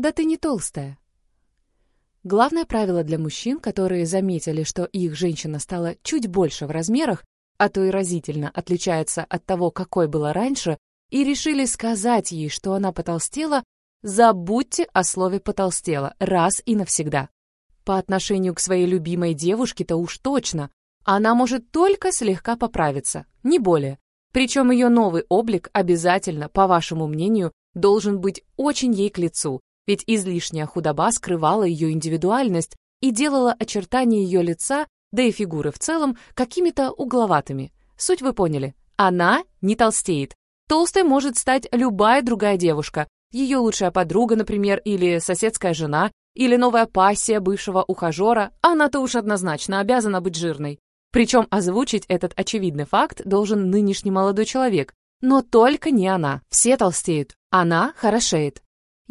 Да ты не толстая. Главное правило для мужчин, которые заметили, что их женщина стала чуть больше в размерах, а то и разительно отличается от того, какой была раньше, и решили сказать ей, что она потолстела, забудьте о слове «потолстела» раз и навсегда. По отношению к своей любимой девушке-то уж точно. Она может только слегка поправиться, не более. Причем ее новый облик обязательно, по вашему мнению, должен быть очень ей к лицу, ведь излишняя худоба скрывала ее индивидуальность и делала очертания ее лица да и фигуры в целом, какими-то угловатыми. Суть вы поняли. Она не толстеет. Толстой может стать любая другая девушка. Ее лучшая подруга, например, или соседская жена, или новая пассия бывшего ухажера. Она-то уж однозначно обязана быть жирной. Причем озвучить этот очевидный факт должен нынешний молодой человек. Но только не она. Все толстеют. Она хорошеет.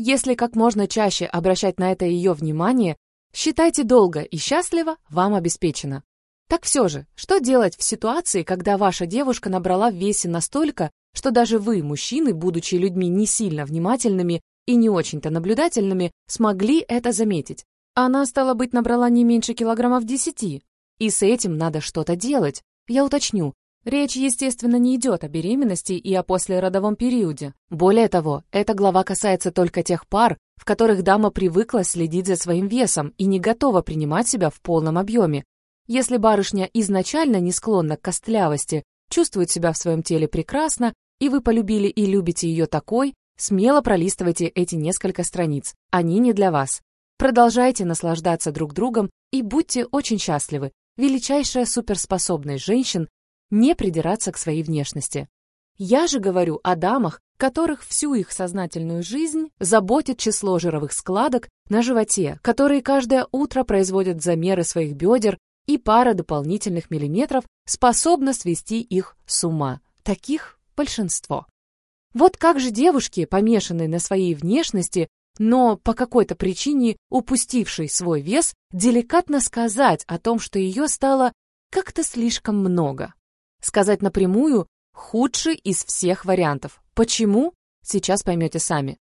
Если как можно чаще обращать на это ее внимание, Считайте долго и счастливо вам обеспечено. Так все же, что делать в ситуации, когда ваша девушка набрала в весе настолько, что даже вы, мужчины, будучи людьми не сильно внимательными и не очень-то наблюдательными, смогли это заметить? Она, стала быть, набрала не меньше килограммов десяти. И с этим надо что-то делать. Я уточню, Речь, естественно, не идет о беременности и о послеродовом периоде. Более того, эта глава касается только тех пар, в которых дама привыкла следить за своим весом и не готова принимать себя в полном объеме. Если барышня изначально не склонна к костлявости, чувствует себя в своем теле прекрасно, и вы полюбили и любите ее такой, смело пролистывайте эти несколько страниц. Они не для вас. Продолжайте наслаждаться друг другом и будьте очень счастливы. Величайшая суперспособность женщин не придираться к своей внешности. Я же говорю о дамах, которых всю их сознательную жизнь заботит число жировых складок на животе, которые каждое утро производят замеры своих бедер, и пара дополнительных миллиметров способна свести их с ума. Таких большинство. Вот как же девушки, помешанные на своей внешности, но по какой-то причине упустившей свой вес, деликатно сказать о том, что ее стало как-то слишком много. Сказать напрямую – худший из всех вариантов. Почему? Сейчас поймете сами.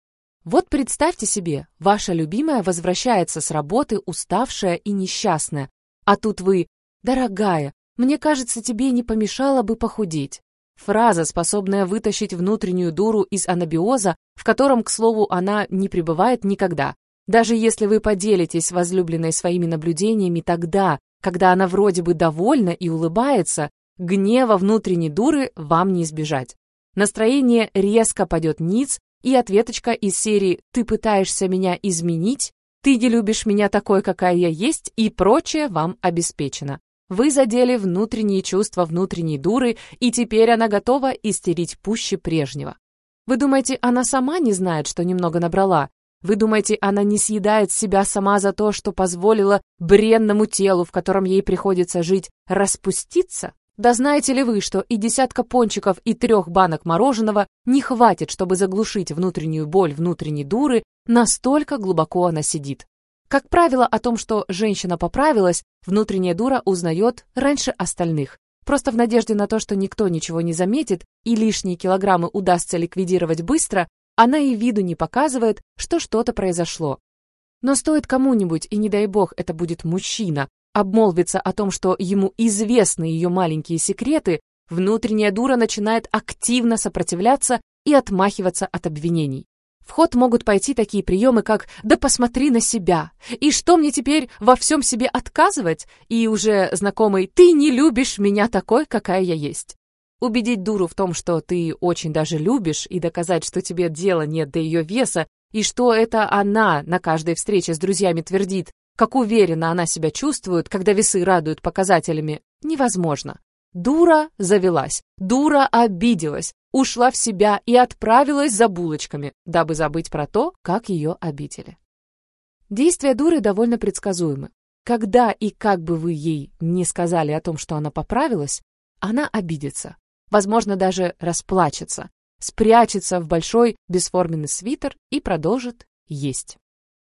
Вот представьте себе, ваша любимая возвращается с работы уставшая и несчастная, а тут вы «Дорогая, мне кажется, тебе не помешало бы похудеть». Фраза, способная вытащить внутреннюю дуру из анабиоза, в котором, к слову, она не пребывает никогда. Даже если вы поделитесь возлюбленной своими наблюдениями тогда, когда она вроде бы довольна и улыбается, Гнева внутренней дуры вам не избежать. Настроение резко падет ниц, и ответочка из серии «Ты пытаешься меня изменить», «Ты не любишь меня такой, какая я есть» и прочее вам обеспечено. Вы задели внутренние чувства внутренней дуры, и теперь она готова истерить пуще прежнего. Вы думаете, она сама не знает, что немного набрала? Вы думаете, она не съедает себя сама за то, что позволила бренному телу, в котором ей приходится жить, распуститься? Да знаете ли вы, что и десятка пончиков, и трех банок мороженого не хватит, чтобы заглушить внутреннюю боль внутренней дуры, настолько глубоко она сидит. Как правило, о том, что женщина поправилась, внутренняя дура узнает раньше остальных. Просто в надежде на то, что никто ничего не заметит и лишние килограммы удастся ликвидировать быстро, она и виду не показывает, что что-то произошло. Но стоит кому-нибудь, и не дай бог это будет мужчина, обмолвится о том, что ему известны ее маленькие секреты, внутренняя дура начинает активно сопротивляться и отмахиваться от обвинений. В ход могут пойти такие приемы, как «да посмотри на себя», «и что мне теперь во всем себе отказывать?» и уже знакомый «ты не любишь меня такой, какая я есть». Убедить дуру в том, что ты очень даже любишь, и доказать, что тебе дела нет до ее веса, и что это она на каждой встрече с друзьями твердит как уверенно она себя чувствует, когда весы радуют показателями, невозможно. Дура завелась, дура обиделась, ушла в себя и отправилась за булочками, дабы забыть про то, как ее обидели. Действия дуры довольно предсказуемы. Когда и как бы вы ей не сказали о том, что она поправилась, она обидится. Возможно, даже расплачется, спрячется в большой бесформенный свитер и продолжит есть.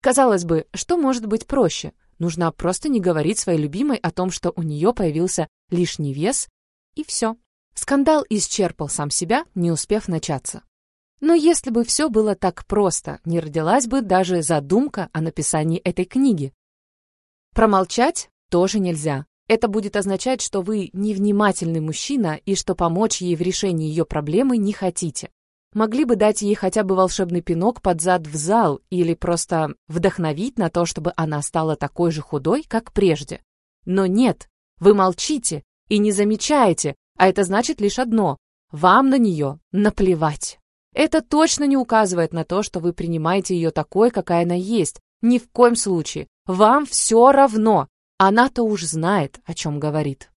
Казалось бы, что может быть проще? Нужно просто не говорить своей любимой о том, что у нее появился лишний вес, и все. Скандал исчерпал сам себя, не успев начаться. Но если бы все было так просто, не родилась бы даже задумка о написании этой книги. Промолчать тоже нельзя. Это будет означать, что вы невнимательный мужчина и что помочь ей в решении ее проблемы не хотите. Могли бы дать ей хотя бы волшебный пинок под зад в зал или просто вдохновить на то, чтобы она стала такой же худой, как прежде. Но нет, вы молчите и не замечаете, а это значит лишь одно – вам на нее наплевать. Это точно не указывает на то, что вы принимаете ее такой, какая она есть. Ни в коем случае. Вам все равно. Она-то уж знает, о чем говорит.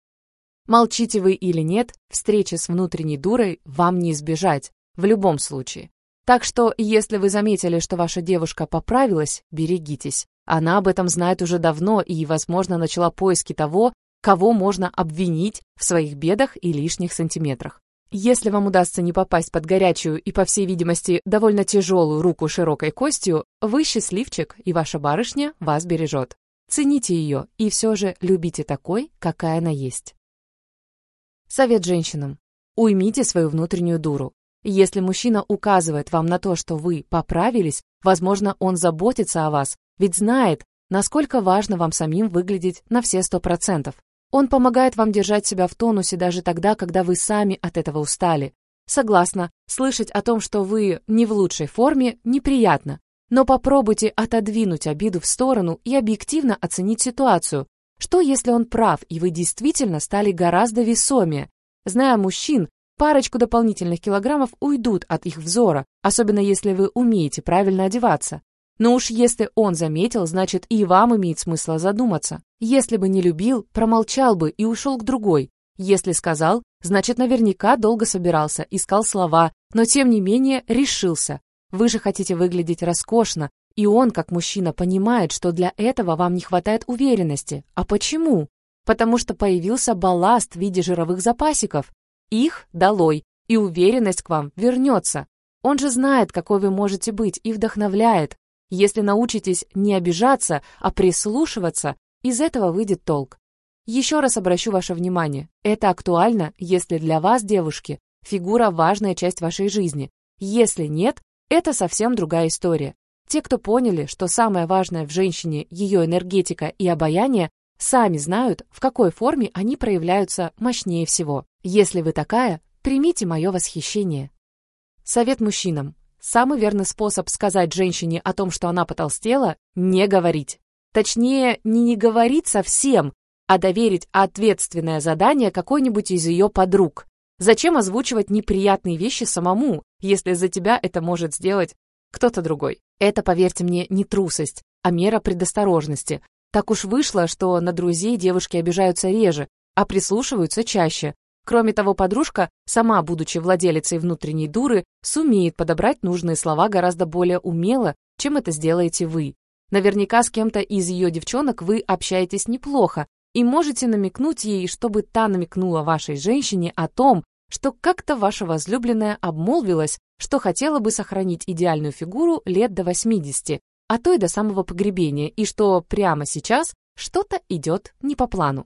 Молчите вы или нет, встречи с внутренней дурой вам не избежать, в любом случае. Так что, если вы заметили, что ваша девушка поправилась, берегитесь. Она об этом знает уже давно и, возможно, начала поиски того, кого можно обвинить в своих бедах и лишних сантиметрах. Если вам удастся не попасть под горячую и, по всей видимости, довольно тяжелую руку широкой костью, вы счастливчик, и ваша барышня вас бережет. Цените ее и все же любите такой, какая она есть. Совет женщинам. Уймите свою внутреннюю дуру. Если мужчина указывает вам на то, что вы поправились, возможно, он заботится о вас, ведь знает, насколько важно вам самим выглядеть на все сто процентов. Он помогает вам держать себя в тонусе даже тогда, когда вы сами от этого устали. Согласна, слышать о том, что вы не в лучшей форме, неприятно, но попробуйте отодвинуть обиду в сторону и объективно оценить ситуацию. Что, если он прав, и вы действительно стали гораздо весомее? Зная мужчин, парочку дополнительных килограммов уйдут от их взора, особенно если вы умеете правильно одеваться. Но уж если он заметил, значит и вам имеет смысл задуматься. Если бы не любил, промолчал бы и ушел к другой. Если сказал, значит наверняка долго собирался, искал слова, но тем не менее решился. Вы же хотите выглядеть роскошно, и он, как мужчина, понимает, что для этого вам не хватает уверенности. А почему? Потому что появился балласт в виде жировых запасиков. Их долой, и уверенность к вам вернется. Он же знает, какой вы можете быть, и вдохновляет. Если научитесь не обижаться, а прислушиваться, из этого выйдет толк. Еще раз обращу ваше внимание, это актуально, если для вас, девушки, фигура – важная часть вашей жизни. Если нет, это совсем другая история. Те, кто поняли, что самое важное в женщине – ее энергетика и обаяние, сами знают, в какой форме они проявляются мощнее всего. Если вы такая, примите мое восхищение. Совет мужчинам. Самый верный способ сказать женщине о том, что она потолстела – не говорить. Точнее, не не говорить совсем, а доверить ответственное задание какой-нибудь из ее подруг. Зачем озвучивать неприятные вещи самому, если за тебя это может сделать кто-то другой? Это, поверьте мне, не трусость, а мера предосторожности. Так уж вышло, что на друзей девушки обижаются реже, а прислушиваются чаще. Кроме того, подружка, сама будучи владелицей внутренней дуры, сумеет подобрать нужные слова гораздо более умело, чем это сделаете вы. Наверняка с кем-то из ее девчонок вы общаетесь неплохо, и можете намекнуть ей, чтобы та намекнула вашей женщине о том, что как-то ваша возлюбленная обмолвилась, что хотела бы сохранить идеальную фигуру лет до 80, а то и до самого погребения, и что прямо сейчас что-то идет не по плану.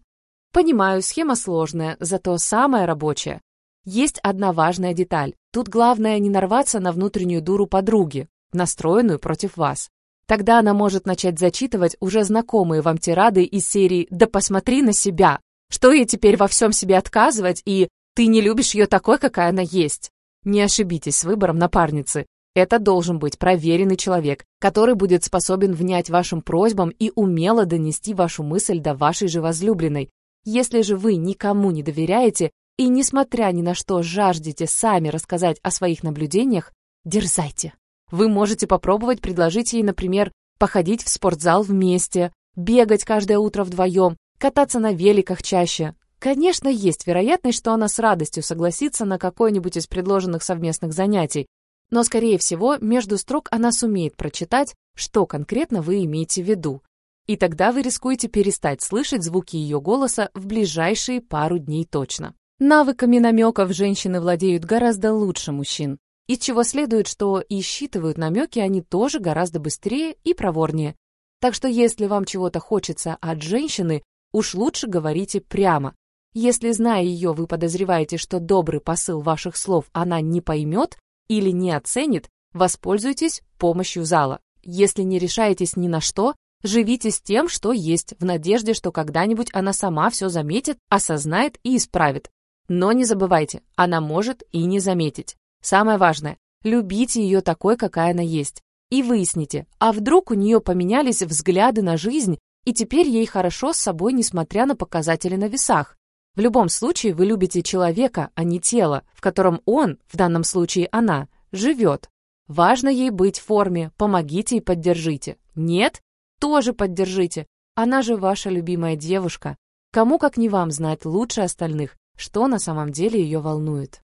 Понимаю, схема сложная, зато самая рабочая. Есть одна важная деталь. Тут главное не нарваться на внутреннюю дуру подруги, настроенную против вас. Тогда она может начать зачитывать уже знакомые вам тирады из серии «Да посмотри на себя! Что ей теперь во всем себе отказывать?» и «Ты не любишь ее такой, какая она есть!» Не ошибитесь с выбором напарницы. Это должен быть проверенный человек, который будет способен внять вашим просьбам и умело донести вашу мысль до вашей же возлюбленной. Если же вы никому не доверяете и, несмотря ни на что, жаждете сами рассказать о своих наблюдениях, дерзайте. Вы можете попробовать предложить ей, например, походить в спортзал вместе, бегать каждое утро вдвоем, кататься на великах чаще. Конечно, есть вероятность, что она с радостью согласится на какое-нибудь из предложенных совместных занятий, но, скорее всего, между строк она сумеет прочитать, что конкретно вы имеете в виду. И тогда вы рискуете перестать слышать звуки ее голоса в ближайшие пару дней точно. Навыками намеков женщины владеют гораздо лучше мужчин из чего следует, что и считывают намеки они тоже гораздо быстрее и проворнее. Так что если вам чего-то хочется от женщины, уж лучше говорите прямо. Если, зная ее, вы подозреваете, что добрый посыл ваших слов она не поймет, или не оценит, воспользуйтесь помощью зала. Если не решаетесь ни на что, живите с тем, что есть, в надежде, что когда-нибудь она сама все заметит, осознает и исправит. Но не забывайте, она может и не заметить. Самое важное – любите ее такой, какая она есть. И выясните, а вдруг у нее поменялись взгляды на жизнь, и теперь ей хорошо с собой, несмотря на показатели на весах. В любом случае вы любите человека, а не тело, в котором он, в данном случае она, живет. Важно ей быть в форме, помогите и поддержите. Нет? Тоже поддержите. Она же ваша любимая девушка. Кому как не вам знать лучше остальных, что на самом деле ее волнует.